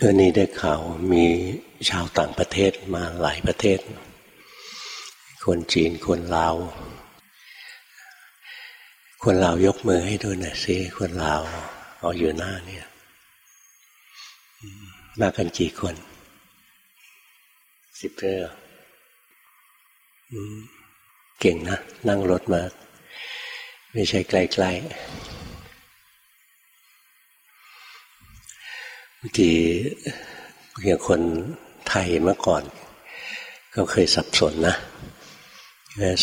เรื่องนี้ได้ข่าวมีชาวต่างประเทศมาหลายประเทศ คนจีนคนลาว คนลาวยกมือให้ดูหน่อยสิคนลาวเอาอยู่หน้าเนี่ย มากันกี่คน สิบเรื่อเก่งนะ นั่งรถมา ไม่ใช่ใกลๆ บางทีอย่างคนไทยเมื่อก่อน ก็เคยสับสนนะ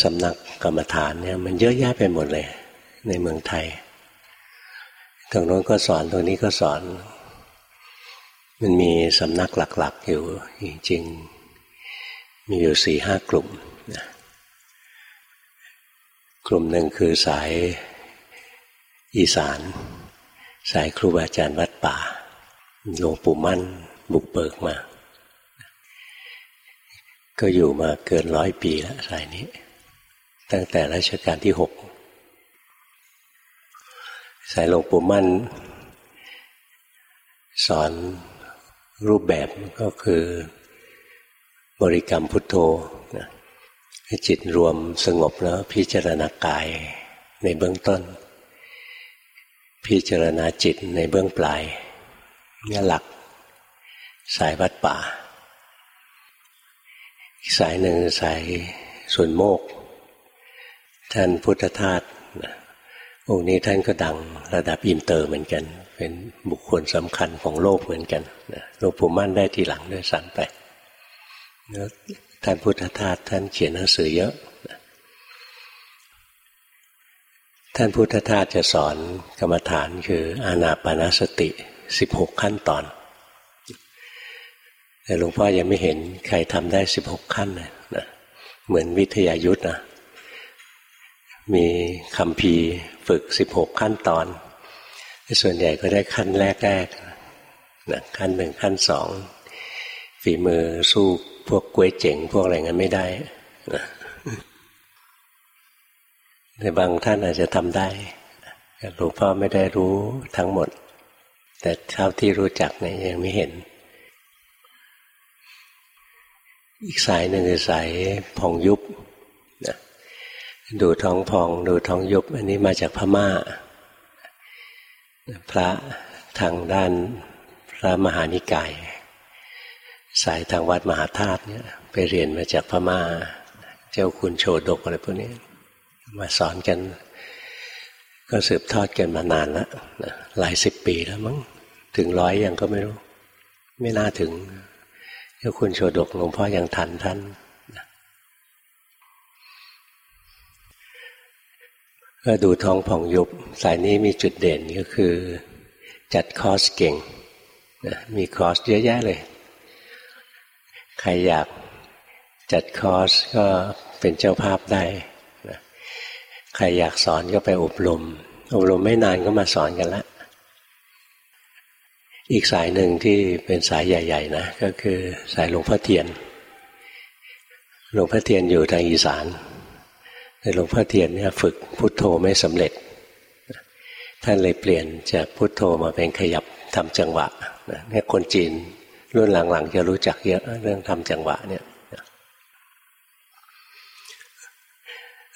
สำนักกรรมฐานเนี่ยมันเยอะแยะไปหมดเลย ในเมืองไทยตรงโน้นก็สอนตรงนี้ก็สอน มันมีสำนักหลัก ๆ อยู่จริงๆมีอยู่สี่ห้ากลุ่มนะกลุ่มหนึ่งคือสายอีสาน สายครูบาอาจารย์วัดป่า หลวงปู่มั่นบุกเบิกมา ก็อยู่มาเกินร้อยปีแล้วสายนี้ ตั้งแต่รัชกาลที่หกสายหลวงปู่มั่น สอนรูปแบบก็คือบริกรรมพุทโธให้จิตรวมสงบแล้วพิจารณากายในเบื้องต้น พิจารณาจิตในเบื้องปลาย นี่หลัก สายวัดป่า สายหนึ่งสายสวนโมกข์ ท่านพุทธทาสองค์นี้ท่านก็ดังระดับอินเตอร์เหมือนกัน เป็นบุคคลสำคัญของโลกเหมือนกันหลวงปู่มั่นได้ทีหลังด้วยซ้ำไปท่านพุทธทาสท่านเขียนหนังสือเยอะ ท่านพุทธทาสจะสอนกรรมฐานคืออานาปนาสติ สิบหกขั้นตอน แต่หลวงพ่อยังไม่เห็นใครทำได้สิบหกขั้นนะเหมือนวิทยายุทธนะมีคำพีฝึกสิบหกขั้นตอน ส่วนใหญ่ก็ได้ขั้นแรกๆนะขั้นหนึ่งขั้นสองฝีมือสู้พวกกล้วยเจ๋ง พวกอะไรงั้นไม่ได้นะแต่บางท่านอาจจะทำได้หลวงพ่อไม่ได้รู้ทั้งหมด แต่เท่าที่รู้จักเนี่ยยังไม่เห็น อีกสายหนึ่งคือสายพองยุบนะดูท้องพอง ดูท้องยุบ อันนี้มาจากพมา่า พระทางด้านพระมหานิกาย สายทางวัดมหาธาตุเนี่ย ไปเรียนมาจากพมา่า เจ้าคุณโชดกอะไรพวกนี้มาสอนกันก็สืบทอดกันมานานแล้วหลายสิบปีแล้วมั้ง ถึงร้อยยังก็ไม่รู้ ไม่น่าถึงเจ้าคุณโชดกหลวงพ่อยังทันท่านก็ดูท้องผ่องยุบสายนี้มีจุดเด่นก็คือ จัดคอร์สเก่งนะมีคอร์สเยอะแยะเลย ใครอยากจัดคอร์สก็เป็นเจ้าภาพได้นะใครอยากสอนก็ไปอบรม อบรมไม่นานก็มาสอนกันละ อีกสายหนึ่งที่เป็นสายใหญ่ ๆ นะ ก็คือสายหลวงพ่อเทียน หลวงพ่อเทียนอยู่ทางอีสานแต่หลวงพ่อเทียนเนี่ยฝึกพุทโธไม่สำเร็จ ท่านเลยเปลี่ยนจากพุทโธมาเป็นขยับทำจังหวะเนี่ยคนจีนรุ่นหลังๆ จะรู้จักเยอะเรื่องทำจังหวะเนี่ย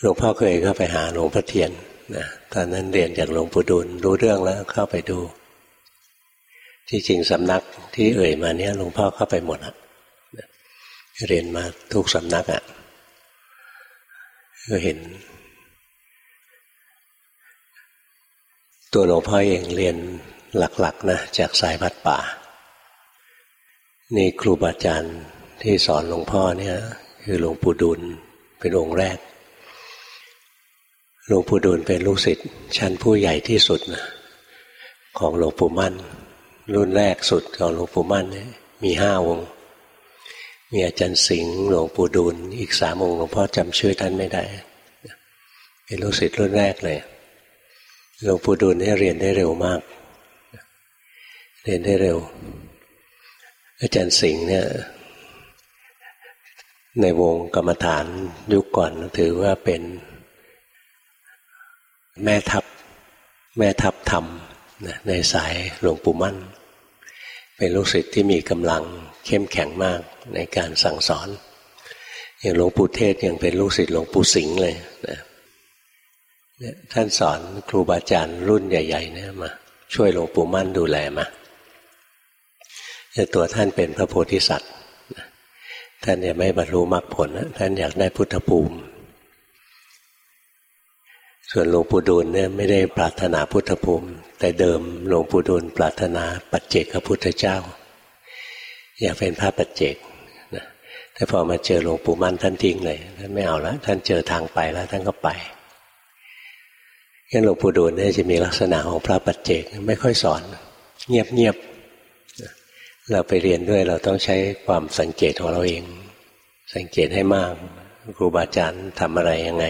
หลวงพ่อเคยเข้าไปหาหลวงพ่อเทียนนะตอนนั้นเรียนจากหลวงปู่ดูลรู้เรื่องแล้วเข้าไปดู ที่จริงสำนักที่เอ่ยมาเนี่ยหลวงพ่อเข้าไปหมดอะเรียนมาทุกสำนักอะ่ะก็เห็น ตัวหลวงพ่อเองเรียนหลักๆนะจากสายวัดป่า นี่ครูบาอาจารย์ที่สอนหลวงพ่อเนี่ย คือหลวงปู่ดูลเป็นองค์แรกหลวงปู่ดูลเป็นลูกศิษย์ชั้นผู้ใหญ่ที่สุดนะของหลวงปู่มั่น รุ่นแรกสุดของหลวงปู่มั่นเนี่ยมีห้าองค์ มีอาจารย์สิงห์หลวงปู่ดูลอีกสามองค์หลวงพ่อจำชื่อท่านไม่ได้ เป็นลูกศิษย์รุ่นแรกเลยหลวงปู่ดูลนี่เรียนได้เร็วมาก เรียนได้เร็ว อาจารย์สิงห์เนี่ยในวงกรรมฐานยุคก่อนถือว่าเป็นแม่ทัพแม่ทัพธรรมในสายหลวงปู่มั่น เป็นลูกศิษย์ที่มีกำลังเข้มแข็งมากในการสั่งสอน อย่างหลวงปู่เทศยังเป็นลูกศิษย์หลวงปู่สิงห์เลยนะท่านสอนครูบาอาจารย์รุ่นใหญ่ ๆ เนี่ยมาช่วยหลวงปู่มั่นดูแลมาแต่ตัวท่านเป็นพระโพธิสัตว์ท่านยังไม่บรรลุมรรคผลท่านอยากได้พุทธภูมิ ส่วนหลวงปู่ดูลเนี่ยไม่ได้ปรารถนาพุทธภูมิ แต่เดิมหลวงปู่ดูลปรารถนาปัจเจกพุทธเจ้า อยากเป็นพระปัจเจกนะแต่พอมาเจอหลวงปู่มั่นท่านทิ้งเลยท่านไม่เอาแล้วท่านเจอทางไปแล้วท่านก็ไปงั้นหลวงปู่ดูลเนี่ยจะมีลักษณะของพระปัจเจกไม่ค่อยสอน เงียบๆเราไปเรียนด้วยเราต้องใช้ความสังเกตของเราเอง สังเกตให้มากครูบาอาจารย์ทำอะไรยังไง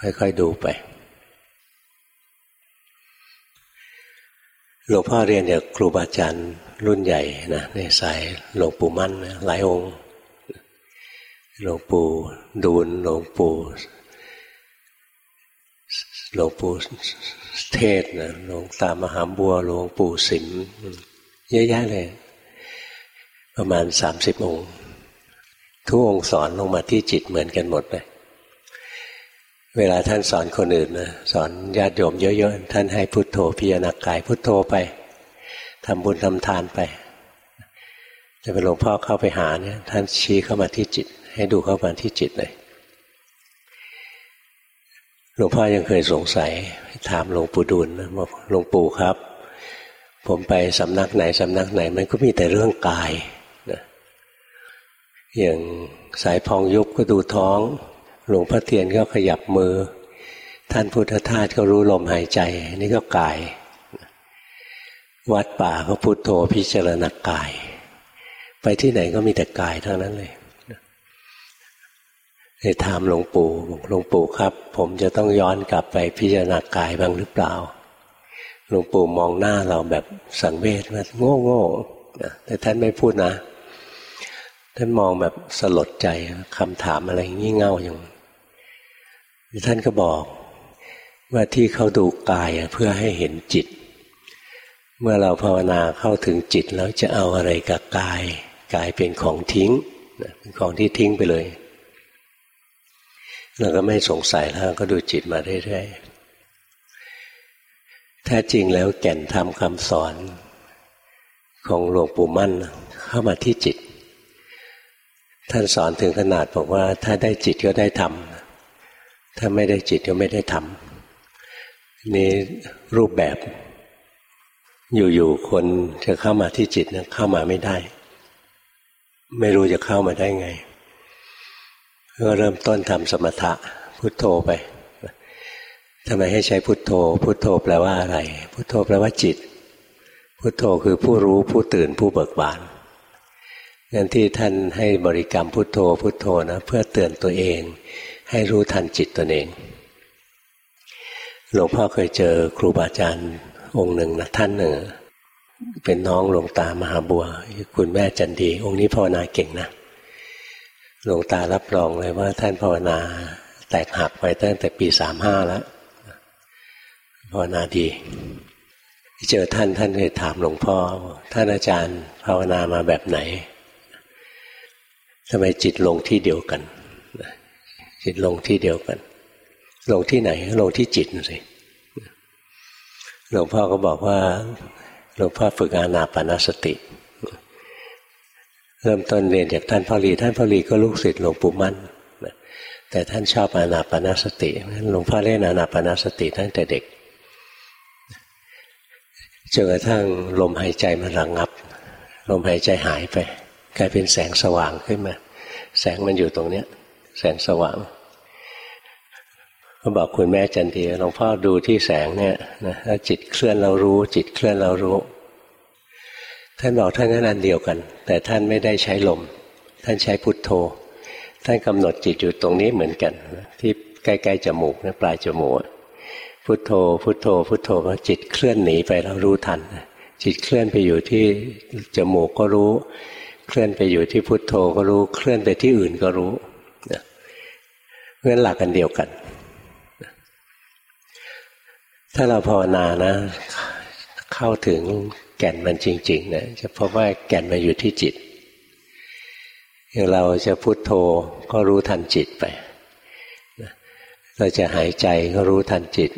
ค่อยๆดูไปหลวงพ่อเรียนจากครูบาอาจารย์รุ่นใหญ่นะในสายหลวงปู่มั่นหลายองค์หลวงปู่ดูลหลวงปู่หลวงปู่เทศนะหลวงตามหาบัวหลวงปู่สิมเยอะแยะเลย ประมาณสามสิบองค์ ทุกองค์สอนลงมาที่จิตเหมือนกันหมดเลย เวลาท่านสอนคนอื่นนะสอนญาติโยมเยอะๆ ท่านให้พุโทโธพิจารณากายพุโทโธไปทำบุญทำทานไปแต่เป็นหลวงพ่อเข้าไปหาเนี่ยท่านชี้เข้ามาที่จิต ให้ดูเข้ามาที่จิตเลยหลวงพ่อยังเคยสงสัย ถามหลวงปู่ดูลนะบอกหลวงปู่ครับ ผมไปสำนักไหนสำนักไหน มันก็มีแต่เรื่องกายนะอย่างสายพองยุบก็ดูท้อง หลวงพ่อเทียนก็ขยับมือ ท่านพุทธทาสก็รู้ลมหายใจ นี่ก็กาย วัดป่าก็พุทโธพิจารณากาย ไปที่ไหนก็มีแต่กายเท่านั้นเลยเลยถามหลวงปู่หลวงปู่ครับ ผมจะต้องย้อนกลับไปพิจารณากายบ้างหรือเปล่าหลวงปู่มองหน้าเราแบบสังเวชว่าโง่โง่แต่ท่านไม่พูดนะ ท่านมองแบบสลดใจคำถามอะไรงี่เง่าอย่าง ท่านก็บอกว่าที่เขาดูกายเพื่อให้เห็นจิต เมื่อเราภาวนาเข้าถึงจิตแล้วจะเอาอะไรกับกาย กายเป็นของทิ้งเป็นของที่ทิ้งไปเลยเราก็ไม่สงสัยแล้วก็ดูจิตมาเรื่อยๆแท้จริงแล้วแก่นธรรมคำสอน ของหลวงปู่มั่นเข้ามาที่จิต ท่านสอนถึงขนาดบอกว่าถ้าได้จิตก็ได้ธรรม ถ้าไม่ได้จิตก็ไม่ได้ธรรมนี่รูปแบบ อยู่ๆคนจะเข้ามาที่จิตเข้ามาไม่ได้ ไม่รู้จะเข้ามาได้ไง ก็เริ่มต้นทำสมถะพุทโธไปทำไมให้ใช้พุทโธ พุทโธแปลว่าอะไร พุทโธแปลว่าจิต พุทโธคือผู้รู้ผู้ตื่นผู้เบิกบานงั้นที่ท่านให้บริกรรมพุทโธ พุทโธนะเพื่อเตือนตัวเอง ให้รู้ทันจิตตนเอง หลวงพ่อเคยเจอครูบาอาจารย์องค์หนึ่งนะท่านหนึ่ง เป็นน้องหลวงตามหาบัว คุณแม่จันดี องค์นี้ภาวนาเก่งนะหลวงตารับรองเลยว่า ท่านภาวนาแตกหักไปตั้งแต่ปีสามห้าแล้วภาวนาดีเจอท่านท่านเลยถามหลวงพ่อ ท่านอาจารย์ภาวนามาแบบไหนทำไมจิตลงที่เดียวกัน จิตลงที่เดียวกัน ลงที่ไหน ลงที่จิตสิหลวงพ่อก็บอกว่าหลวงพ่อฝึกอานาปนาสติ เริ่มต้นเรียนจากท่านพ่อรีท่านพ่อรีก็ลูกศิษย์หลวงปู่มั่นแต่ท่านชอบอานาปนาสติหลวงพ่อเล่นอานาปนาสติตั้งแต่เด็กจนกระทั่งลมหายใจมันระงงับ ลมหายใจหายไป กลายเป็นแสงสว่างขึ้นมา แสงมันอยู่ตรงเนี้ย แสงสว่างก็บอกคุณแม่จันทีหลวงพ่อดูที่แสงเนี่ยนะถ้าจิตเคลื่อนเรารู้ จิตเคลื่อนเรารู้ ท่านบอกท่านนั้นอันเดียวกัน แต่ท่านไม่ได้ใช้ลม ท่านใช้พุทโธ ท่านกำหนดจิตอยู่ตรงนี้เหมือนกัน ที่ใกล้ๆจมูกนะปลายจมูกพุทโธ พุทโธ พุทโธพอจิตเคลื่อนหนีไปเรารู้ทัน จิตเคลื่อนไปอยู่ที่จมูกก็รู้ เคลื่อนไปอยู่ที่พุทโธก็รู้ เคลื่อนไปที่อื่นก็รู้ เพราะฉะนั้นหลักกันเดียวกัน ถ้าเราภาวนานะ เข้าถึงแก่นมันจริงๆนะจะพบว่าแก่นมันอยู่ที่จิตอย่างเราจะพุโทโธก็รู้ทันจิตไปเราจะหายใจก็รู้ทันจิต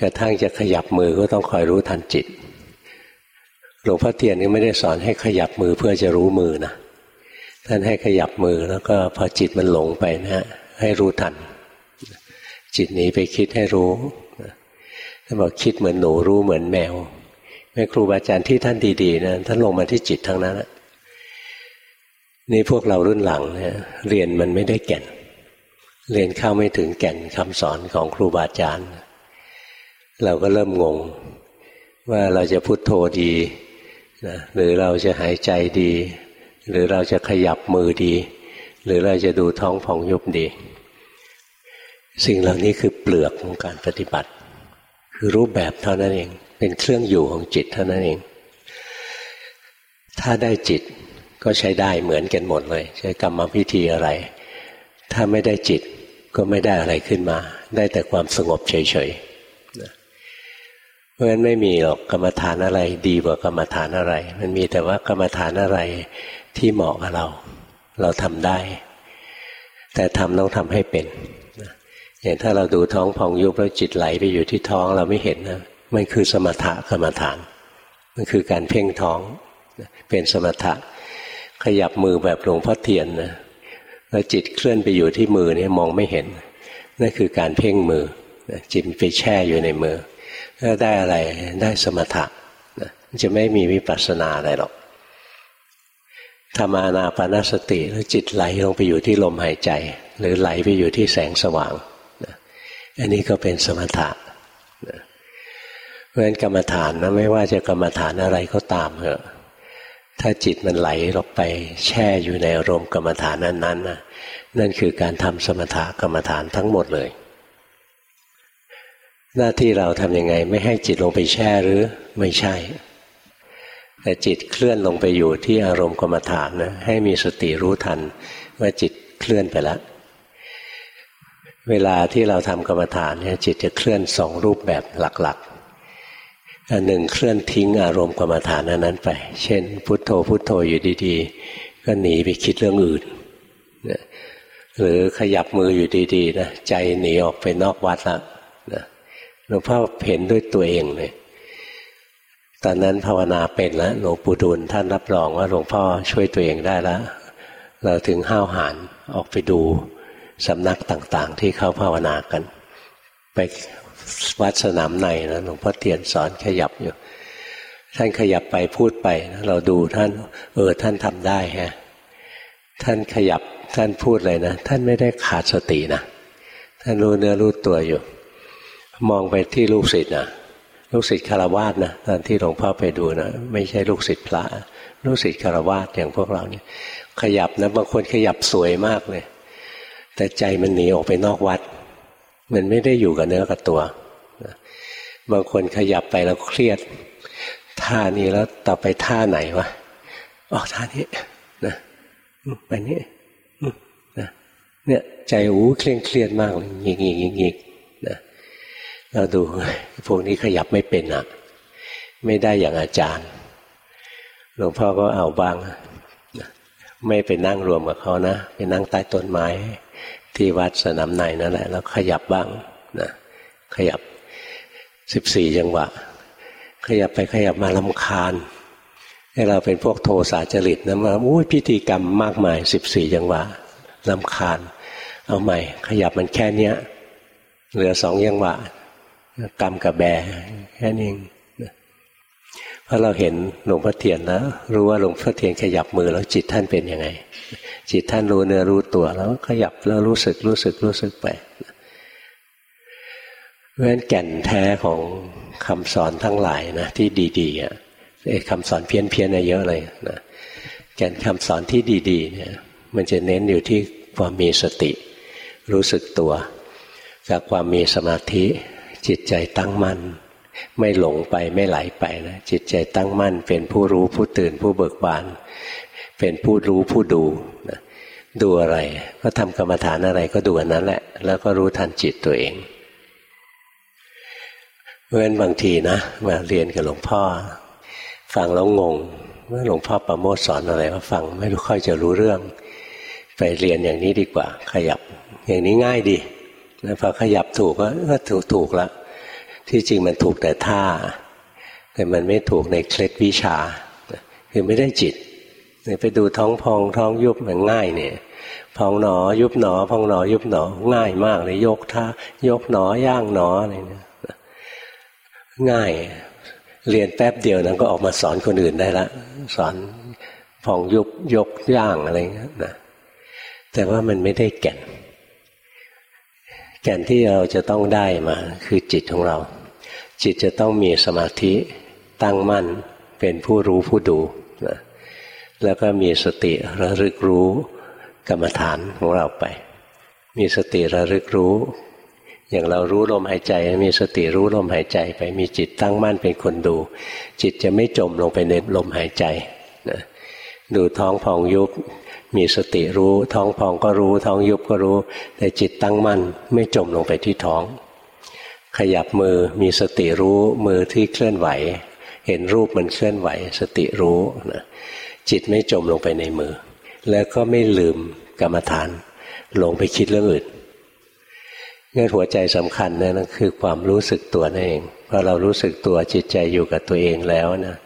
กระทั่งจะขยับมือก็ต้องคอยรู้ทันจิตหลวงพ่อเตียนนี่ไม่ได้สอนให้ขยับมือเพื่อจะรู้มือนะท่านให้ขยับมือแล้วก็พอจิตมันหลงไปนะ ให้รู้ทัน จิตหนีไปคิดให้รู้ท่านบอกคิดเหมือนหนูรู้เหมือนแมวแม่ครูบาอาจารย์ที่ท่านดีๆนะท่านลงมาที่จิตทั้งนั้นนี่พวกเรารุ่นหลังเนี่ยเรียนมันไม่ได้แก่น เรียนเข้าไม่ถึงแก่นคำสอนของครูบาอาจารย์ เราก็เริ่มงง ว่าเราจะพุโทโธดีนะหรือเราจะหายใจดี หรือเราจะขยับมือดี หรือเราจะดูท้องผ่องยุบดี สิ่งเหล่านี้คือเปลือกของการปฏิบัติ คือรูปแบบเท่านั้นเอง เป็นเครื่องอยู่ของจิตเท่านั้นเอง ถ้าได้จิตก็ใช้ได้เหมือนกันหมดเลย ใช้กรรมพิธีอะไร ถ้าไม่ได้จิตก็ไม่ได้อะไรขึ้นมา ได้แต่ความสงบเฉยๆเพราะฉะนั้นไม่มีหรอกกรรมฐานอะไร ดีกว่ากรรมฐานอะไร มันมีแต่ว่ากรรมฐานอะไรที่เหมาะกับเรา เราทำได้ แต่ทำต้องทำให้เป็น อย่างถ้าเราดูท้องพองยุบแล้วจิตไหลไปอยู่ที่ท้องเราไม่เห็นนะมันคือสมถะกรรมฐาน มันคือการเพ่งท้องเป็นสมถะ ขยับมือแบบหลวงพ่อเทียนนะแล้วจิตเคลื่อนไปอยู่ที่มือนี่มองไม่เห็นนั่นคือการเพ่งมือจิตไปแช่อยู่ในมือถ้าได้อะไรได้สมถะจะไม่มีวิปัสสนาอะไรหรอกธรรมานาปานาสติแล้วจิตไหลลงไปอยู่ที่ลมหายใจ หรือไหลไปอยู่ที่แสงสว่าง อันนี้ก็เป็นสมถะเพราะฉะนั้นกรรมฐานนะไม่ว่าจะกรรมฐานอะไรก็ตามเถอะถ้าจิตมันไหลลงไปแช่อยู่ในอารมณ์กรรมฐานนั้นๆนะนั่นคือการทำสมถะกรรมฐานทั้งหมดเลย หน้าที่เราทำยังไงไม่ให้จิตลงไปแช่หรือไม่ใช่ แต่จิตเคลื่อนลงไปอยู่ที่อารมณ์กรรมฐานนะให้มีสติรู้ทันว่าจิตเคลื่อนไปแล้ว เวลาที่เราทำกรรมฐานเนี่ยจิตจะเคลื่อนสองรูปแบบหลักอันหนึ่งเคลื่อนทิ้งอารมณ์กรรมฐานนั้นไป เช่น พุทโธพุทโธอยู่ดีๆ ก็หนีไปคิดเรื่องอื่นหรือขยับมืออยู่ดีๆนะใจหนีออกไปนอกวัดละนะหลวงพ่อเห็นด้วยตัวเองเลยตอนนั้นภาวนาเป็นแล้วหลวงปู่ดูลท่านรับรองว่าหลวงพ่อช่วยตัวเองได้แล้วเราถึงห้าวหาญออกไปดู สำนักต่างๆ ที่เขาภาวนากัน ไปวัดสนามในนะหลวงพ่อเตียนสอนขยับอยู่ ท่านขยับไปพูดไปนะเราดูท่าน เออท่านทำได้ฮะท่านขยับท่านพูดเลยนะ ท่านไม่ได้ขาดสตินะท่านรู้เนื้อรู้ตัวอยู่ มองไปที่ลูกศิษย์นะลูกศิษย์คารวาสนะตอนที่หลวงพ่อไปดูนะไม่ใช่ลูกศิษย์พระ ลูกศิษย์คารวาสอย่างพวกเราเนี่ย ขยับนะบางคนขยับสวยมากเลย แต่ใจมันหนีออกไปนอกวัด มันไม่ได้อยู่กับเนื้อกับตัว บางคนขยับไปแล้วเครียด ท่านี้แล้วต่อไปท่าไหนวะออกท่านี้นะไปนี้นะเนี่ยใจอู้เคร่งเครียดมากเลยยิงยิงยิงยิงนะเราดูพวกนี้ขยับไม่เป็นอะ ไม่ได้อย่างอาจารย์หลวงพ่อก็เอาบาง ไม่ไปนั่งรวมกับเขานะ ไปนั่งใต้ต้นไม้ ที่วัดสนามในนั่นแหละ แล้วขยับบ้างนะขยับสิบสี่จังหวะ ขยับไปขยับมาลำคาญให้เราเป็นพวกโทสาจริตนะมาอุ้ยพิธีกรรมมากมายสิบสี่จังหวะลำคาญ เอาใหม่ ขยับมันแค่เนี้ย เหลือสองจังหวะ กรรมกับแบแค่นี้เพราะเราเห็นหลวงพ่อเทียนแล้วรู้ว่าหลวงพ่อเทียนขยับมือแล้วจิตท่านเป็นยังไง จิตท่านรู้เนื้อรู้ตัวแล้วขยับแล้วรู้สึกรู้สึกรู้สึกไปเพราะฉะนั้นแก่นแท้ของคำสอนทั้งหลายนะที่ดีๆอะคำสอนเพี้ยนเพียนเยอะเลยนะแก่นคำสอนที่ดีๆเนี่ยมันจะเน้นอยู่ที่ความมีสติ รู้สึกตัวจากความมีสมาธิจิตใจตั้งมั่น ไม่หลงไปไม่ไหลไปนะจิตใจตั้งมั่น เป็นผู้รู้ผู้ตื่นผู้เบิกบาน เป็นผู้รู้ผู้ดูนะดูอะไร ก็ทำกรรมฐานอะไรก็ดูอันนั้นแหละ แล้วก็รู้ทันจิตตัวเองเพราะฉะนั้นบางทีนะมาเรียนกับหลวงพ่อ ฟังแล้วงงว่าหลวงพ่อประโมทสอนอะไรว่าฟังไม่รู้ค่อยจะรู้เรื่อง ไปเรียนอย่างนี้ดีกว่า ขยับ อย่างนี้ง่ายดีแล้วพอขยับถูกก็ถูกถูกละ ที่จริงมันถูกแต่ท่า แต่มันไม่ถูกในเคล็ดวิชา คือไม่ได้จิตไปดูท้องพองท้องยุบมันง่ายเนี่ยพองหนอยุบหนอพองหนอยุบหนอง่ายมากเลยยกท่ายกหนอย่างหนออะไรเนี่ยง่าย เรียนแป๊บเดียวนั้นก็ออกมาสอนคนอื่นได้ละสอนพองยุบยกย่างอะไรเงี้ยนะแต่ว่ามันไม่ได้แก่น แก่นที่เราจะต้องได้มาคือจิตของเรา จิตจะต้องมีสมาธิตั้งมั่นเป็นผู้รู้ผู้ดูนะแล้วก็มีสติระลึกรู้กรรมฐานของเราไป มีสติระลึกรู้ อย่างเรารู้ลมหายใจ มีสติรู้ลมหายใจไปมีจิตตั้งมั่นเป็นคนดู จิตจะไม่จมลงไปในลมหายใจนะดูท้องพองยุบ มีสติรู้ ท้องพองก็รู้ ท้องยุบก็รู้ แต่จิตตั้งมั่นไม่จมลงไปที่ท้อง ขยับมือมีสติรู้มือที่เคลื่อนไหว เห็นรูปมันเคลื่อนไหว สติรู้นะจิตไม่จมลงไปในมือ แล้วก็ไม่ลืมกรรมฐานหลงไปคิดเรื่องอื่นงั้นหัวใจสำคัญนะนั่นคือความรู้สึกตัวนั่นเองพอเรารู้สึกตัวจิตใจอยู่กับตัวเองแล้วนะ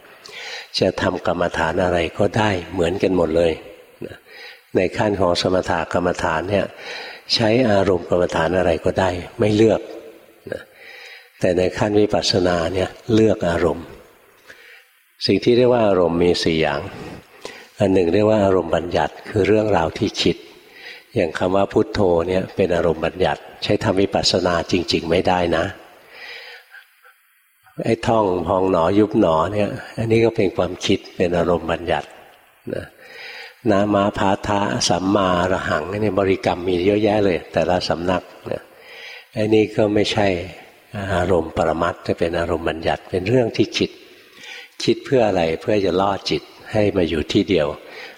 จะทำกรรมฐานอะไรก็ได้เหมือนกันหมดเลย ในขั้นของสมถกรรมฐานเนี่ยใช้อารมณ์กรรมฐานอะไรก็ได้ ไม่เลือกแต่ในขั้นวิปัสสนาเนี่ยเลือกอารมณ์ สิ่งที่เรียกว่าอารมณ์มีสี่อย่าง อันหนึ่งเรียกว่าอารมณ์บัญญัติคือเรื่องราวที่คิด อย่างคำว่าพุทโธเนี่ยเป็นอารมณ์บัญญัติ ใช้ทำวิปัสสนาจริง ๆ ไม่ได้นะไอ้ท่องพองหนอยุบหนอเนี่ยอันนี้ก็เป็นความคิดเป็นอารมณ์บัญญัตินะ นามาพาทะสัมมาระหังนี่บริกรรมมีเยอะแยะเลย แต่ละสำนักเนี่ยอันนี้ก็ไม่ใช่อารมณ์ปรมัตจะเป็นอารมณ์บัญญัติเป็นเรื่องที่คิด คิดเพื่ออะไรเพื่อจะล่อจิตให้มาอยู่ที่เดียว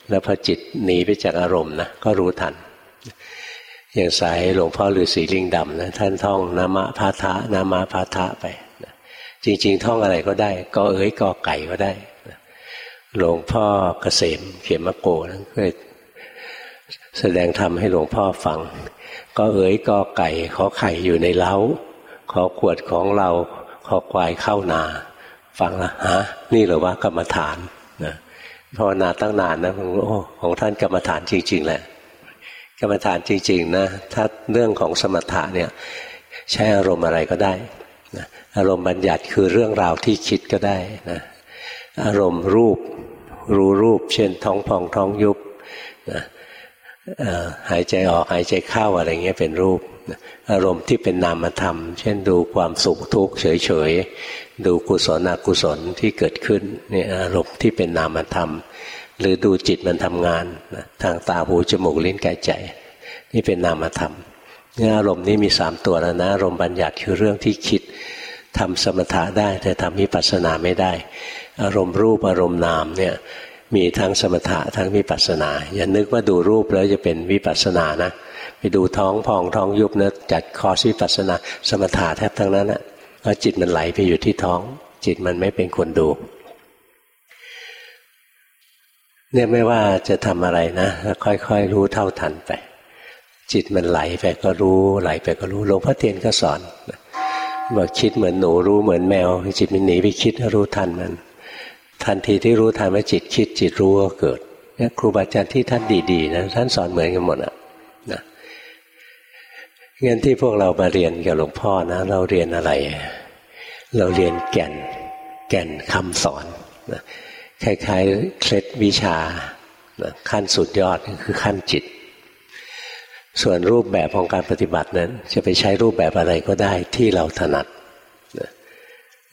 แล้วพอจิตหนีไปจากอารมณ์นะก็รู้ทัน อย่างสายหลวงพ่อฤาษีลิงดำนะท่านท่องนามะพาทะนามะพาทะไป จริง ๆ ท่องอะไรก็ได้ ก็เอ๋ยกอไก่ก็ได้ หลวงพ่อเกษมเขียมโกนะเคยแสดงธรรมให้หลวงพ่อฟัง ก็เอ๋ยกอไก่ขอไข่อยู่ในเล้า ขอขวดของเราขอควายเข้านา ฟังละฮะนี่หรือว่ากรรมฐานนะภาวนาตั้งนานนะโอ้ของท่านกรรมฐานจริง ๆ แหละ กรรมฐานจริง ๆ นะ ถ้าเรื่องของสมถะเนี่ย ใช้อารมณ์อะไรก็ได้นะอารมณ์บัญญัติคือเรื่องราวที่คิดก็ได้นะอารมณ์รูป รู้รูป เช่น ท้องพองท้องยุบนะหายใจออกหายใจเข้าอะไรเงี้ยเป็นรูป อารมณ์ที่เป็นนามธรรม เช่นดูความสุขทุกข์เฉยดูกุศลอกุศลที่เกิดขึ้นนี่อารมณ์ที่เป็นนามธรรม หรือดูจิตมันทำงานนะทางตาหูจมูกลิ้นกายใจ นี่เป็นนามธรรมเนี่ยอารมณ์นี้มีสามตัวแล้วนะอารมณ์บัญญัติคือเรื่องที่คิดทำสมถะได้แต่ทำวิปัสสนาไม่ได้ อารมณ์รูปอารมณ์นามเนี่ยมีทั้งสมถะทั้งวิปัสสนา อย่านึกว่าดูรูปแล้วจะเป็นวิปัสสนานะไปดูท้องพองท้องยุบเนะจัดคอร์สวิปัสสนา สมถะแทบทั้งนั้นนะเพราะจิตมันไหลไปอยู่ที่ท้อง จิตมันไม่เป็นคนดูเนี่ยไม่ว่าจะทำอะไรนะค่อยๆรู้เท่าทันไป จิตมันไหลไปก็รู้ไหลไปก็รู้หลวงพ่อเทียนก็สอนบอกคิดเหมือนหนูรู้เหมือนแมว จิตมันหนีไปคิดรู้ทันมัน ทันทีที่รู้ทันว่าจิตคิดจิตรู้ก็เกิดเนี่ยครูบาอาจารย์ที่ท่านดีๆนะท่านสอนเหมือนกันหมดอะงั้นที่พวกเรามาเรียนกับหลวงพ่อนะเราเรียนอะไร เราเรียนแก่น แก่นคำสอนนะคล้ายๆเคล็ดวิชานะขั้นสุดยอดคือขั้นจิต ส่วนรูปแบบของการปฏิบัตินั้น จะไปใช้รูปแบบอะไรก็ได้ที่เราถนัด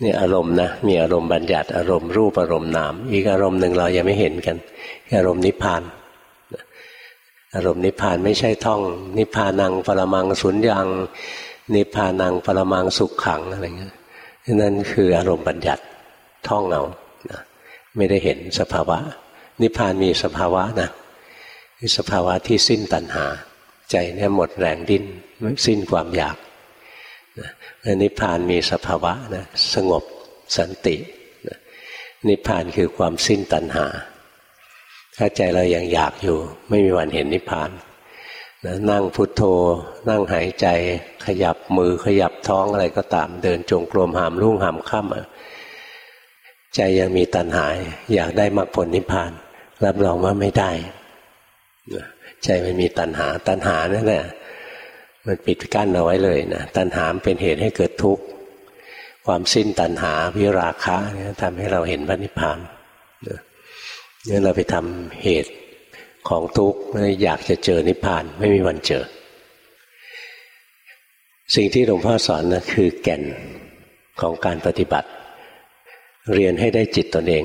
นี่อารมณ์นะมีอารมณ์บัญญัติอารมณ์รูปอารมณ์นาม อีกอารมณ์หนึ่งเรายังไม่เห็นกันอารมณ์นิพพานอารมณ์นิพพานไม่ใช่ท่อง นิพพานังปรมังสุญญัง นิพพานังปรมังสุขขังอะไรเงี้ยนั่นคืออารมณ์บัญญัติท่องเอานะไม่ได้เห็นสภาวะ นิพพานมีสภาวะนะสภาวะที่สิ้นตัณหา ใจเนี่ยหมดแรงดิ้นสิ้นความอยาก นิพพานมีสภาวะนะสงบสันตินะนิพพานคือความสิ้นตัณหา ถ้าใจเรายัางอยากอยู่ ไม่มีวันเห็นนิพพานนะนั่งพุทโธ นั่งหายใจขยับมือขยับท้องอะไรก็ตาม เดินจงกรมหามรุ่งหามค่ำใจยังมีตัณหาอยากได้มรรคผลนิพพาน รับรองว่าไม่ได้ใจมันมีตัณหาตัณหานั่นแหละ มันปิดกั้นเอาไว้เลยนะตัณหาเป็นเหตุให้เกิดทุกข์ความสิ้นตัณหาวิราคะเนี่ยทำให้เราเห็นพระนิพพานเนี่ยเราไปทำเหตุของทุกข์อยากจะเจอนิพพานไม่มีวันเจอ สิ่งที่หลวงพ่อสอนนะคือแก่นของการปฏิบัติ เรียนให้ได้จิตตนเอง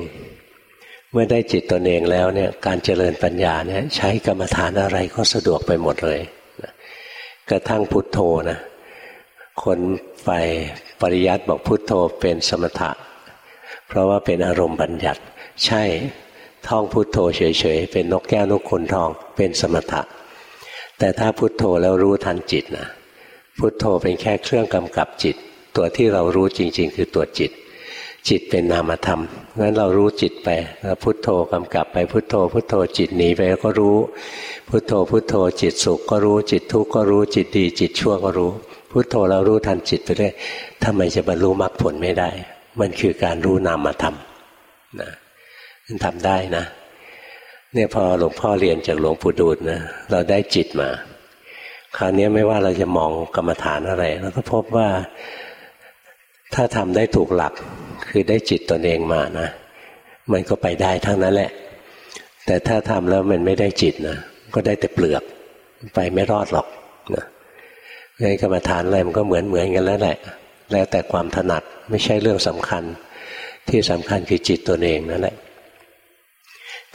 เมื่อได้จิตตนเองแล้วเนี่ยการเจริญปัญญาเนี่ยใช้กรรมฐานอะไรก็สะดวกไปหมดเลย กระทั่งพุทโธนะ คนไปปริยัติบอกพุทโธเป็นสมถะ เพราะว่าเป็นอารมณ์บัญญัติ ใช่ท่องพุทโธเฉยๆ เป็นนกแก้วนกขนทองเป็นสมถะ แต่ถ้าพุทโธแล้วรู้ทันจิตนะพุทโธเป็นแค่เครื่องกำกับจิต ตัวที่เรารู้จริง ๆ คือตัวจิต จิตเป็นนามธรรมงั้นเรารู้จิตไปแล้วพุทโธกำกับไปพุทโธ พุทโธจิตหนีไปก็รู้ พุทโธพุทโธจิตสุขก็รู้จิตทุกข์ก็รู้จิตดี จิตชั่วก็รู้ พุทโธเรารู้ทันจิตไปเรื่อยทำไมจะบรรลุมรรคผลไม่ได้ มันคือการรู้นามธรรมนะมันทำได้นะเนี่ยพอหลวงพ่อเรียนจากหลวงปู่ดูลนะเราได้จิตมา คราวนี้ไม่ว่าเราจะมองกรรมฐานอะไรเราก็พบว่า ถ้าทำได้ถูกหลักคือได้จิตตนเองมานะ มันก็ไปได้ทั้งนั้นแหละ แต่ถ้าทำแล้วมันไม่ได้จิตนะก็ได้แต่เปลือกไปไม่รอดหรอกนะในกรรมฐานอะไรมันก็เหมือนเหมือนกันแล้วแหละ แล้วแต่ความถนัดไม่ใช่เรื่องสำคัญ ที่สำคัญคือจิตตัวเองนั่นแหละ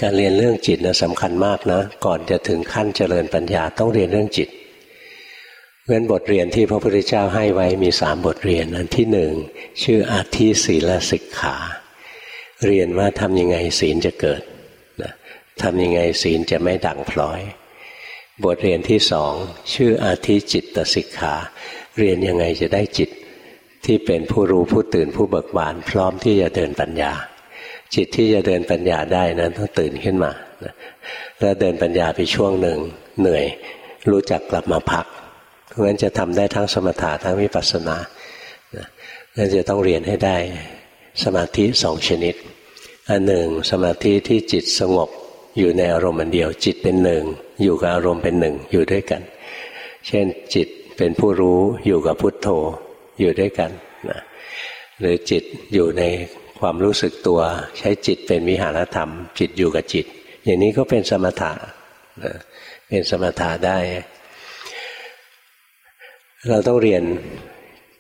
การเรียนเรื่องจิตนะสำคัญมากนะ ก่อนจะถึงขั้นเจริญปัญญาต้องเรียนเรื่องจิต เพราะบทเรียนที่พระพุทธเจ้าให้ไว้มีสามบทเรียนอันที่หนึ่งชื่ออาทิศีลสิกขา เรียนว่าทำยังไงศีลจะเกิดนะทำยังไงศีลจะไม่ดังพลอย บทเรียนที่สองชื่ออาทิจิตตสิกขา เรียนยังไงจะได้จิตที่เป็นผู้รู้ผู้ตื่นผู้เบิกบาน พร้อมที่จะเดินปัญญา จิตที่จะเดินปัญญาได้นั้นต้องตื่นขึ้นมาแล้วเดินปัญญาไปช่วงหนึ่งเหนื่อย รู้จักกลับมาพัก ราะฉะนั้นจะทำได้ทั้งสมถะทั้งวิปัสสนานั่นจะต้องเรียนให้ได้สมาธิสองชนิด อันหนึ่ง สมาธิที่จิตสงบอยู่ในอารมณ์อันเดียว จิตเป็นหนึ่ง อยู่กับอารมณ์เป็นหนึ่งอยู่ด้วยกัน เช่นจิตเป็นผู้รู้อยู่กับพุทโธอยู่ด้วยกันนะหรือจิตอยู่ในความรู้สึกตัว ใช้จิตเป็นวิหารธรรม จิตอยู่กับจิต อย่างนี้ก็เป็นสมถะเป็นสมถะได้ เราต้องเรียน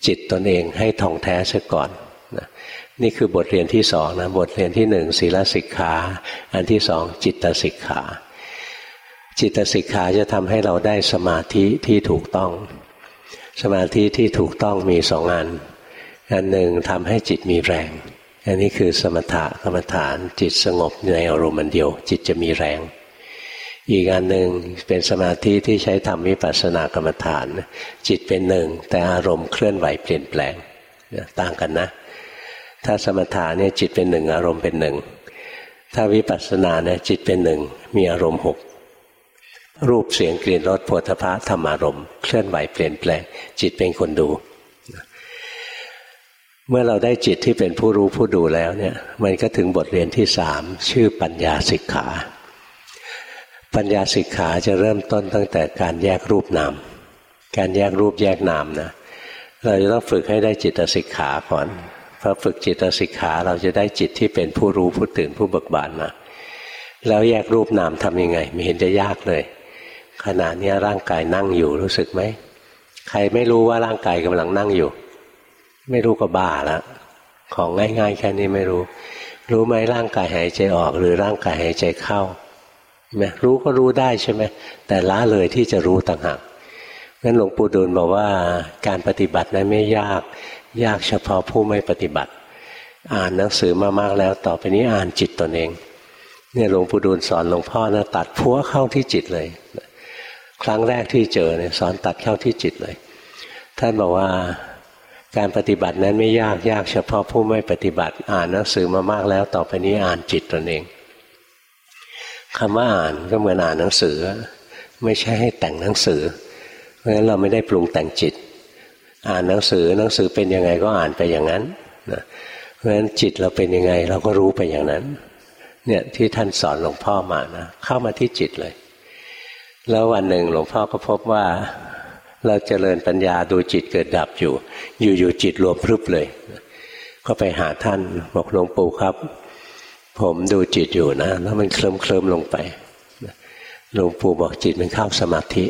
จิตตนเองให้ท่องแท้ซะก่อนนี่คือบทเรียนที่สองนะบทเรียนที่หนึ่งศีลสิกขา อันที่สองจิตสิกขา จิตสิกขาจะทำให้เราได้สมาธิที่ถูกต้อง สมาธิที่ถูกต้องมีสองอันอันหนึ่งทำให้จิตมีแรง อันนี้คือสมถะกรรมฐาน จิตสงบในอารมณ์เดียว จิตจะมีแรง อีกอันหนึ่งเป็นสมาธิที่ใช้ทำวิปัสสนากรรมฐาน จิตเป็นหนึ่ง แต่อารมณ์เคลื่อนไหวเปลี่ยนแปลงต่างกันนะ ถ้าสมถะเนี่ยจิตเป็นหนึ่งอารมณ์เป็นหนึ่งถ้าวิปัสสนาเนี่ยจิตเป็นหนึ่งมีอารมณ์หกรูปเสียงกลิ่นรสโผฏฐะธรรมารมณ์เคลื่อนไหวเปลี่ยนแปลง จิตเป็นคนดู เมื่อเราได้จิตที่เป็นผู้รู้ผู้ดูแล้วเนี่ย มันก็ถึงบทเรียนที่สามชื่อปัญญาสิกขา ปัญญาสิกขาจะเริ่มต้นตั้งแต่การแยกรูปนาม การแยกรูปแยกนามนะ เราจะต้องฝึกให้ได้จิตสิกขาก่อนพอฝึกจิตสิกขาเราจะได้จิตที่เป็นผู้รู้ผู้ตื่นผู้เบิกบานมา แล้วแยกรูปนามทำยังไง ไม่เห็นจะยากเลย ขณะนี้ร่างกายนั่งอยู่รู้สึกไหม ใครไม่รู้ว่าร่างกายกำลังนั่งอยู่ ไม่รู้ก็บ้าล้วของง่ายๆแค่นี้ไม่รู้ รู้ไหมร่างกายหายใจออก หรือร่างกายหายใจเข้า ไหมรู้ก็รู้ได้ใช่ไหมแต่ละเลยที่จะรู้ต่างหากงั้นหลวงปู่ดูลบอกว่าการปฏิบัตินั้นไม่ยาก ยากเฉพาะผู้ไม่ปฏิบัติ อ่านหนังสือมามากแล้ว ต่อไปนี้อ่านจิตตนเอง เนี่ยหลวงปู่ดูลสอนหลวงพ่อนะตัดพัวเข้าที่จิตเลย ครั้งแรกที่เจอเนี่ยสอนตัดเข้าที่จิตเลย ท่านบอกว่าการปฏิบัตินั้นไม่ยากยากเฉพาะผู้ไม่ปฏิบัติ อ่านหนังสือมามากแล้ว ต่อไปนี้อ่านจิตตนเอง คำว่าอ่านก็เหมือนอ่านหนังสือ ไม่ใช่ให้แต่งหนังสือ เพราะฉะนั้นเราไม่ได้ปรุงแต่งจิต อ่านหนังสือหนังสือเป็นยังไงก็อ่านไปอย่างนั้นนะเพราะฉะนั้นจิตเราเป็นยังไงเราก็รู้ไปอย่างนั้น เนี่ยที่ท่านสอนหลวงพ่อมานะเข้ามาที่จิตเลย แล้ววันหนึ่งหลวงพ่อก็พบว่าเราเจริญปัญญาดูจิตเกิดดับอยู่ อยู่ๆจิตรวมพรึบเลย ก็ไปหาท่านบอกหลวงปู่ครับ ผมดูจิตอยู่นะแล้วมันเคลิ้มเคลิมลงไปหลวงปู่บอกจิตมันเข้าสมาธิ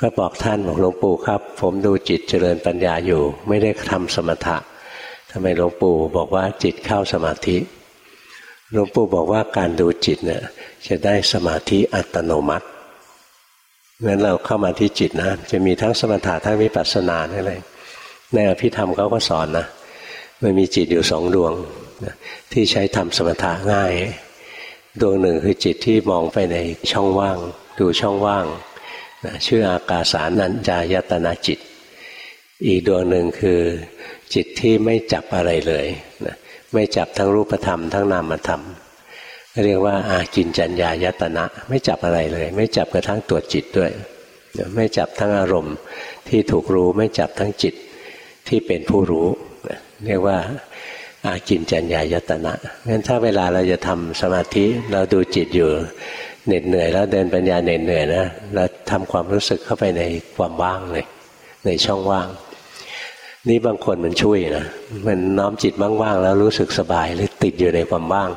ก็บอกท่านบอกหลวงปู่ครับ ผมดูจิตเจริญปัญญาอยู่ ไม่ได้ทำสมถะทำไมหลวงปู่บอกว่าจิตเข้าสมาธิหลวงปู่บอกว่าการดูจิตเนี่ยจะได้สมาธิอัตโนมัติงั้นเราเข้ามาที่จิตนะ จะมีทั้งสมถะทั้งวิปัสสนาอะไรในอภิธรรมเขาก็สอนนะมันมีจิตอยู่สองดวง นะที่ใช้ทำสมถะง่าย ดวงหนึ่งคือจิตที่มองไปในช่องว่าง ดูช่องว่างนะชื่ออากาสานัญจายตนาจิต อีกดวงหนึ่งคือจิตที่ไม่จับอะไรเลยนะไม่จับทั้งรูปธรรมทั้งนามธรรม เรียกว่าอากินจัญญายตนะ ไม่จับอะไรเลย ไม่จับกระทั่งตัวจิตด้วย ไม่จับทั้งอารมณ์ที่ถูกรู้ไม่จับทั้งจิตที่เป็นผู้รู้ เรียกว่า อากินจัญญายตนะงั้นถ้าเวลาเราจะทำสมาธิเราดูจิตอยู่เหน็ดเหนื่อยแล้วเดินปัญญาเหน็ดเหนื่อยนะเราทำความรู้สึกเข้าไปในความว่างเลยในช่องว่าง นี่บางคนมันช่วยนะมันน้อมจิตว่างๆแล้วรู้สึกสบายหรือติดอยู่ในความว่าง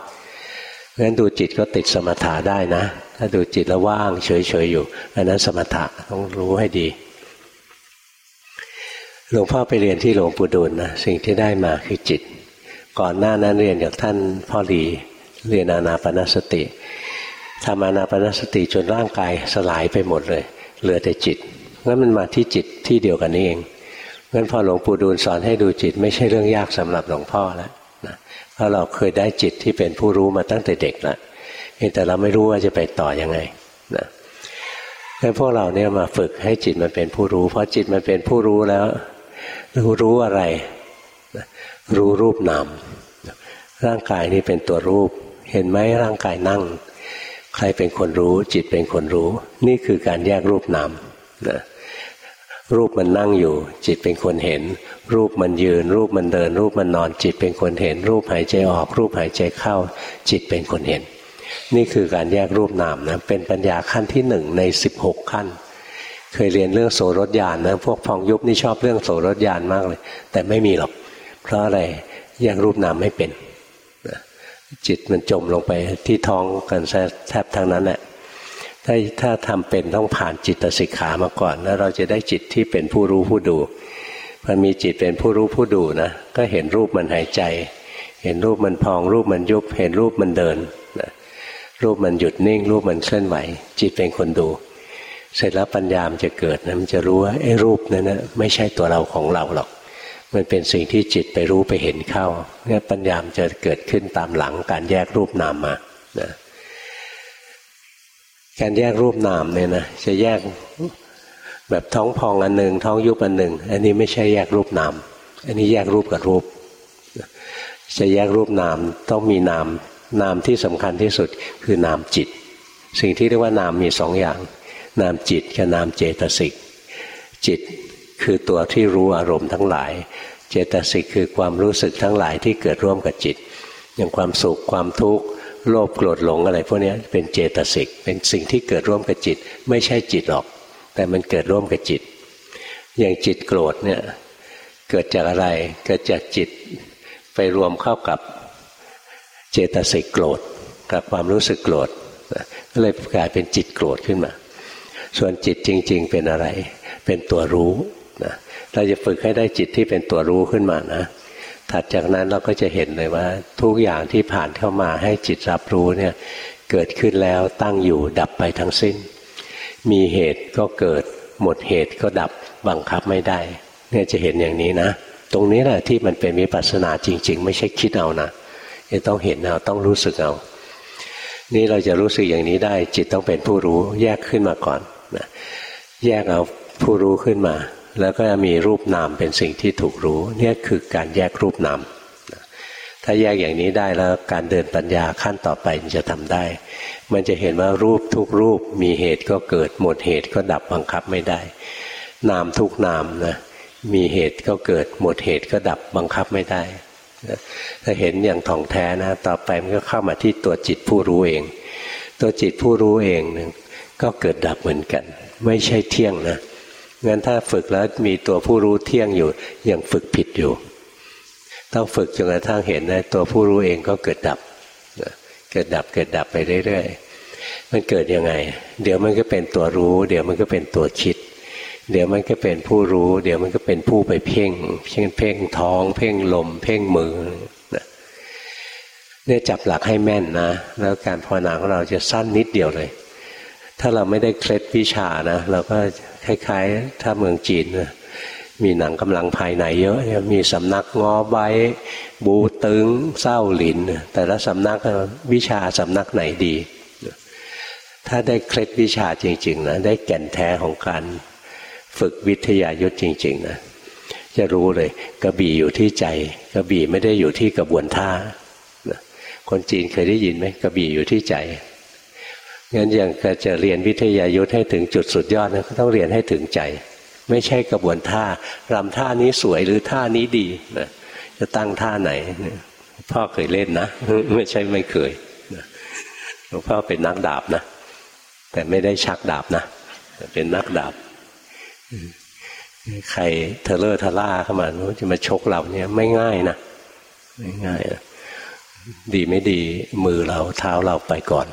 งั้นดูจิตก็ติดสมถะได้นะ ถ้าดูจิตแล้วว่างเฉยๆอยู่อันนั้นสมถะต้องรู้ให้ดีหลวงพ่อไปเรียนที่หลวงปู่ดูลนะสิ่งที่ได้มาคือจิต ก่อนหน้านั้นเรียนจากท่านพ่อหลีเรียนอานาปนสติทำอานาปนสติจนร่างกายสลายไปหมดเลย เหลือแต่จิตงั้นมันมาที่จิตที่เดียวกันนี่เองงั้นพอหลวงปู่ดูลสอนให้ดูจิต ไม่ใช่เรื่องยากสำหรับหลวงพ่อแล้วเพราะเราเคยได้จิตที่เป็นผู้รู้มาตั้งแต่เด็กแล้วแต่เราไม่รู้ว่าจะไปต่ออยังไงนะงั้นพวกเราเนี่ยมาฝึกให้จิตมันเป็นผู้รู้ เพราะจิตมันเป็นผู้รู้แล้วรู้รู้อะไร รู้รูปนามร่างกายนี้เป็นตัวรูป เห็นไหมร่างกายนั่ง ใครเป็นคนรู้ จิตเป็นคนรู้ นี่คือการแยกรูปนามนะรูปมันนั่งอยู่ จิตเป็นคนเห็น รูปมันยืน รูปมันเดิน รูปมันนอน จิตเป็นคนเห็น รูปหายใจออก รูปหายใจเข้า จิตเป็นคนเห็น นี่คือการแยกรูปนามนะเป็นปัญญาขั้นที่หนึ่งในสิบหกขั้น เคยเรียนเรื่องโสรถยานนะพวกพองยุบนี่ชอบเรื่องโสรถยานมากเลย แต่ไม่มีหรอก เพราะอะไรแยกรูปนามไม่เป็นจิตมันจมลงไปที่ท้องกันแทบทั้งนั้นแหละถ้าถ้าทำเป็นต้องผ่านจิตสิกขามาก่อนแล้วเราจะได้จิตที่เป็นผู้รู้ผู้ดูพอมีจิตเป็นผู้รู้ผู้ดูนะก็เห็นรูปมันหายใจ เห็นรูปมันพอง รูปมันยุบ เห็นรูปมันเดินนะรูปมันหยุดนิ่ง รูปมันเคลื่อนไหว จิตเป็นคนดู เสร็จแล้วปัญญามจะเกิดนะมันจะรู้ว่าไอ้รูปนั้นนะไม่ใช่ตัวเราของเราหรอก มันเป็นสิ่งที่จิตไปรู้ไปเห็นเข้าเนี่ยปัญญามจะเกิดขึ้นตามหลังการแยกรูปนามมานะการแยกรูปนามเนี่ยนะจะแยกแบบท้องพองอันหนึ่งท้องยุบอันหนึ่งอันนี้ไม่ใช่แยกรูปนาม อันนี้แยกรูปกับรูป จะแยกรูปนามต้องมีนาม นามที่สำคัญที่สุดคือนามจิต สิ่งที่เรียกว่านามมีสองอย่าง นามจิตกับนามเจตสิกจิต คือตัวที่รู้อารมณ์ทั้งหลาย เจตสิกคือความรู้สึกทั้งหลายที่เกิดร่วมกับจิต อย่างความสุขความทุกข์โลภโกรธหลงอะไรพวกนี้เป็นเจตสิกเป็นสิ่งที่เกิดร่วมกับจิต ไม่ใช่จิตหรอก แต่มันเกิดร่วมกับจิต อย่างจิตโกรธเนี่ยเกิดจากอะไรเกิดจากจิตไปรวมเข้ากับเจตสิกโกรธกับความรู้สึกโกรธก็เลยกลายเป็นจิตโกรธขึ้นมา ส่วนจิตจริง ๆ เป็นอะไร เป็นตัวรู้ เราจะฝึกให้ได้จิตที่เป็นตัวรู้ขึ้นมานะ ถัดจากนั้นเราก็จะเห็นเลยว่า ทุกอย่างที่ผ่านเข้ามาให้จิตรับรู้เนี่ยเกิดขึ้นแล้วตั้งอยู่ดับไปทั้งสิ้น มีเหตุก็เกิด หมดเหตุก็ดับบังคับไม่ได้ เนี่ยจะเห็นอย่างนี้นะ ตรงนี้แหละที่มันเป็นวิปัสสนาจริง ๆ ไม่ใช่คิดเอานะจะต้องเห็นเอาต้องรู้สึกเอานี่เราจะรู้สึกอย่างนี้ได้ จิตต้องเป็นผู้รู้แยกขึ้นมาก่อนนะแยกเอาผู้รู้ขึ้นมา แล้วก็มีรูปนามเป็นสิ่งที่ถูกรู้เนี่ยคือการแยกรูปนามถ้าแยกอย่างนี้ได้แล้วการเดินปัญญาขั้นต่อไปจะทำได้ มันจะเห็นว่ารูปทุกรูปมีเหตุก็เกิดหมดเหตุก็ดับบังคับไม่ได้ นามทุกนามนะมีเหตุก็เกิดหมดเหตุก็ดับบังคับไม่ได้ถ้าเห็นอย่างท่องแท้นะ ต่อไปมันก็เข้ามาที่ตัวจิตผู้รู้เอง ตัวจิตผู้รู้เองนึงก็เกิดดับเหมือนกัน ไม่ใช่เที่ยงนะ งั้นถ้าฝึกแล้วมีตัวผู้รู้เที่ยงอยู่ยังฝึกผิดอยู่ ต้องฝึกจนกระทั่งเห็นนะตัวผู้รู้เองก็เกิดดับเกิดดับเกิดดับไปเรื่อยๆมันเกิดยังไง เดี๋ยวมันก็เป็นตัวรู้ เดี๋ยวมันก็เป็นตัวคิด เดี๋ยวมันก็เป็นผู้รู้ เดี๋ยวมันก็เป็นผู้ไปเพ่งเช่นเพ่งท้อง เพ่งลม เพ่งมือเนี่ยจับหลักให้แม่นนะ แล้วการภาวนาของเราจะสั้นนิดเดียวเลย ถ้าเราไม่ได้เคล็ดวิชานะเราก็คล้ายๆ ถ้าเมืองจีนนะมีหนังกำลังภายในเยอะ มีสำนักงอใบบูตึงเศร้าหลิน แต่ละสำนักวิชาสำนักไหนดี ถ้าได้เคล็ดวิชาจริงๆนะได้แก่นแท้ของการฝึกวิทยายุทธจริง ๆ นะ จะรู้เลย กระบี่อยู่ที่ใจ กระบี่ไม่ได้อยู่ที่กระบวนท่าคนจีนเคยได้ยินไหมกระบี่อยู่ที่ใจ งั้นอย่างจะเรียนวิทยายุทธให้ถึงจุดสุดยอดนะก็ต้องเรียนให้ถึงใจ ไม่ใช่กระบวนท่ารำท่านี้สวยหรือท่านี้ดีนะจะตั้งท่าไหนพ่อเคยเล่นนะไม่ใช่ไม่เคยหลวงพ่อเป็นนักดาบนะแต่ไม่ได้ชักดาบนะเป็นนักดาบใครทะเล่อทะล่าเข้ามาจะมาชกเราเนี่ยไม่ง่ายนะไม่ง่ายนะดีไม่ดีมือเราเท้าเราไปก่อน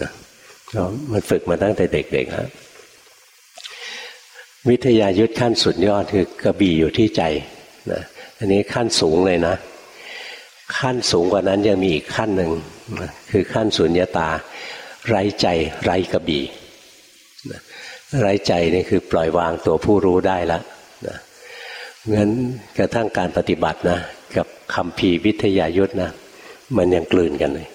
นะ มันฝึกมาตั้งแต่เด็กๆแล้ววิทยายุทธขั้นสุดยอดคือกระบี่อยู่ที่ใจนะอันนี้ขั้นสูงเลยนะ ขั้นสูงกว่านั้นยังมีอีกขั้นหนึ่งนะคือขั้นสุญญาตา ไร้ใจไร้กระบี่นะไร้ใจนี่คือปล่อยวางตัวผู้รู้ได้แล้วนะงั้นกระทั่งการปฏิบัตินะ กับคำพีวิทยายุทธนะ มันยังกลืนกันเลย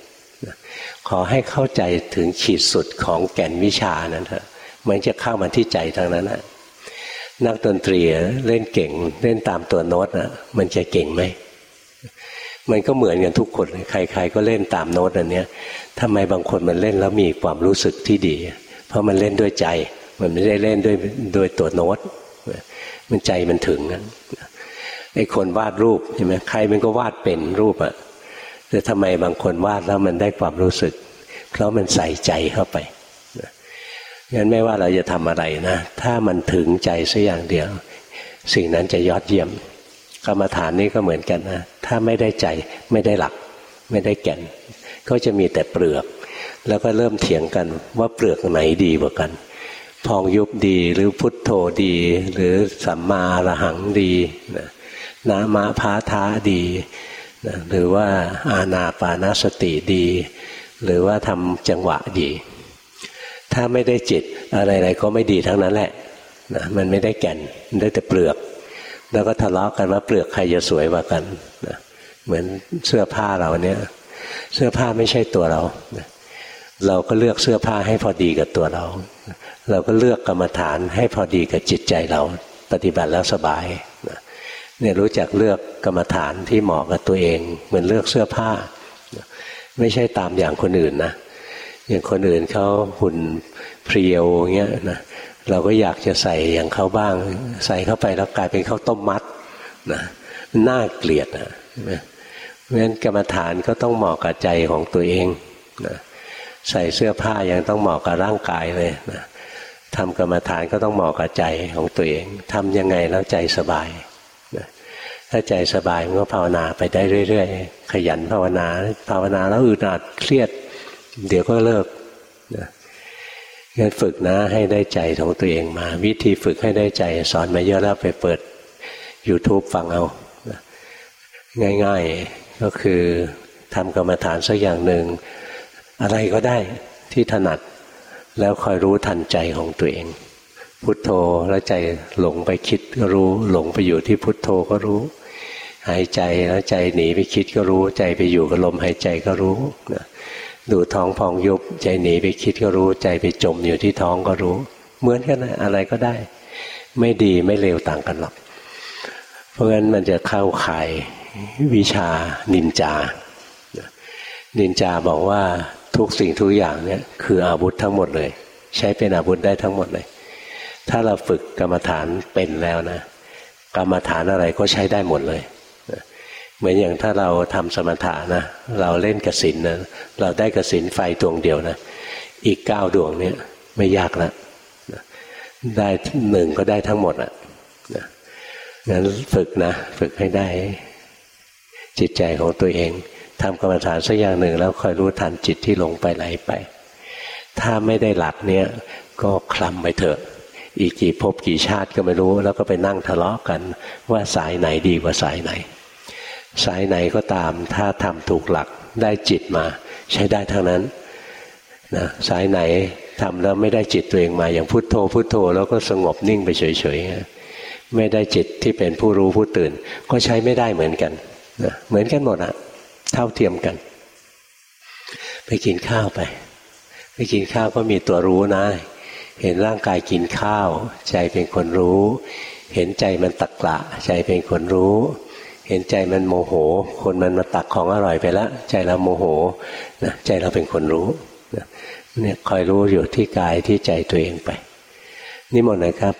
ขอให้เข้าใจถึงขีดสุดของแก่นวิชานั้นเถอะมันจะเข้ามาที่ใจทางนั้นนะนักดนตรีเล่นเก่ง เล่นตามตัวโน้ตนะมันจะเก่งไหมมันก็เหมือนกันทุกคนใคร ๆ ก็เล่นตามโน้ตอันนี้ทำไมบางคนมันเล่นแล้วมีความรู้สึกที่ดี เพราะมันเล่นด้วยใจ มันไม่ได้เล่นด้วยด้วยตัวโน้ตมันใจมันถึงนั้นไอ้คนวาดรูปใช่ไหมใครมันก็วาดเป็นรูปอะ แต่ทำไมบางคนวาดแล้วมันได้ความรู้สึก เพราะมันใส่ใจเข้าไปงั้นไม่ว่าเราจะทำอะไรนะ ถ้ามันถึงใจสัอย่างเดียว สิ่งนั้นจะยอดเยี่ยมกรรมฐานนี้ก็เหมือนกันนะถ้าไม่ได้ใจไม่ได้หลัก ไม่ได้แก่น ก็จะมีแต่เปลือก แล้วก็เริ่มเถียงกันว่าเปลือกไหนดีกว่ากัน พองยุบดีหรือพุทโธดี หรือสัมมาระหังดีนะนามาพาทาดี นะหรือว่าอาณาปานาสติดี หรือว่าทำจังหวะดี ถ้าไม่ได้จิตอะไรๆก็ไม่ดีทั้งนั้นแหละนะมันไม่ได้แก่นได้แต่เปลือก แล้วก็ทะเลาะกันว่าเปลือกใครจะสวยกว่ากันนะเหมือนเสื้อผ้าเราเนี่ยเสื้อผ้าไม่ใช่ตัวเรานะเราก็เลือกเสื้อผ้าให้พอดีกับตัวเรา เราก็เลือกกรรมฐานให้พอดีกับจิตใจเรา ปฏิบัติแล้วสบายนะ เนี่ยรู้จักเลือกกรรมฐานที่เหมาะกับตัวเอง เหมือนเลือกเสื้อผ้า ไม่ใช่ตามอย่างคนอื่นนะอย่างคนอื่นเขาหุ่นเพรียวเงี้ยนะเราก็อยากจะใส่อย่างเขาบ้าง ใส่เข้าไปแล้วกลายเป็นข้าวต้มมัดนะน่าเกลียดนะเพราะฉะนั้นกรรมฐานก็ต้องเหมาะกับใจของตัวเองนะใส่เสื้อผ้ายังต้องเหมาะกับร่างกายเลยนะทำกรรมฐานก็ต้องเหมาะกับใจของตัวเองทำยังไงแล้วใจสบาย ถ้าใจสบายมันก็ภาวนาไปได้เรื่อย ๆ ขยันภาวนา ภาวนาแล้วอึดอัดเครียด เดี๋ยวก็เลิกนะงั้นฝึกนะให้ได้ใจของตัวเองมา วิธีฝึกให้ได้ใจสอนมาเยอะแล้วไปเปิด YouTube ฟังเอาง่าย ๆก็คือทำกรรมฐานสักอย่างหนึ่ง อะไรก็ได้ที่ถนัด แล้วคอยรู้ทันใจของตัวเอง พุทโธแล้วใจหลงไปคิดก็รู้ หลงไปอยู่ที่พุทโธก็รู้ หายใจแล้วใจหนีไปคิดก็รู้ ใจไปอยู่กับลมหายใจก็รู้นะดูท้องพองยุบใจหนีไปคิดก็รู้ ใจไปจมอยู่ที่ท้องก็รู้ เหมือนกันนะอะไรก็ได้ ไม่ดีไม่เลวต่างกันหรอก เพราะงั้นมันจะเข้าข่ายวิชานินจา นินจาบอกว่าทุกสิ่งทุกอย่างเนี่ยคืออาวุธทั้งหมดเลย ใช้เป็นอาวุธได้ทั้งหมดเลย ถ้าเราฝึกกรรมฐานเป็นแล้วนะ กรรมฐานอะไรก็ใช้ได้หมดเลยเหมือนอย่างถ้าเราทำสมถะนะ เราเล่นกสินนะเราได้กสินไฟดวงเดียวนะ อีกเก้าดวงเนี่ยไม่ยากแล้วได้หนึ่งก็ได้ทั้งหมดอะงั้นฝึกนะ ฝึกให้ได้ จิตใจของตัวเองทำกรรมฐานสักอย่างหนึ่ง แล้วคอยรู้ทันจิตที่หลงไปไหลไป ถ้าไม่ได้หลักเนี้ยก็คลำไปเถอะ อีกกี่ภพกี่ชาติก็ไม่รู้ แล้วก็ไปนั่งทะเลาะกัน ว่าสายไหนดีกว่าสายไหน สายไหนก็ตามถ้าทำถูกหลักได้จิตมา ใช้ได้ทั้งนั้นนะสายไหนทำแล้วไม่ได้จิตตัวเองมาอย่างพุโทโธพุโทโธแล้วก็สงบนิ่งไปเฉยๆไม่ได้จิตที่เป็นผู้รู้ผู้ตื่น ก็ใช้ไม่ได้เหมือนกันนะเหมือนกันหมดอะเท่าเทียมกัน ไปกินข้าวไป ไปกินข้าวก็มีตัวรู้นะ เห็นร่างกายกินข้าว ใจเป็นคนรู้ เห็นใจมันตักละใจเป็นคนรู้ เห็นใจมันโมโห คนมันมาตักของอร่อยไปแล้วใจเราโมโหนะใจเราเป็นคนรู้เนี่ยคอยรู้อยู่ที่กายที่ใจตัวเองไป นี่หมดเลยครับ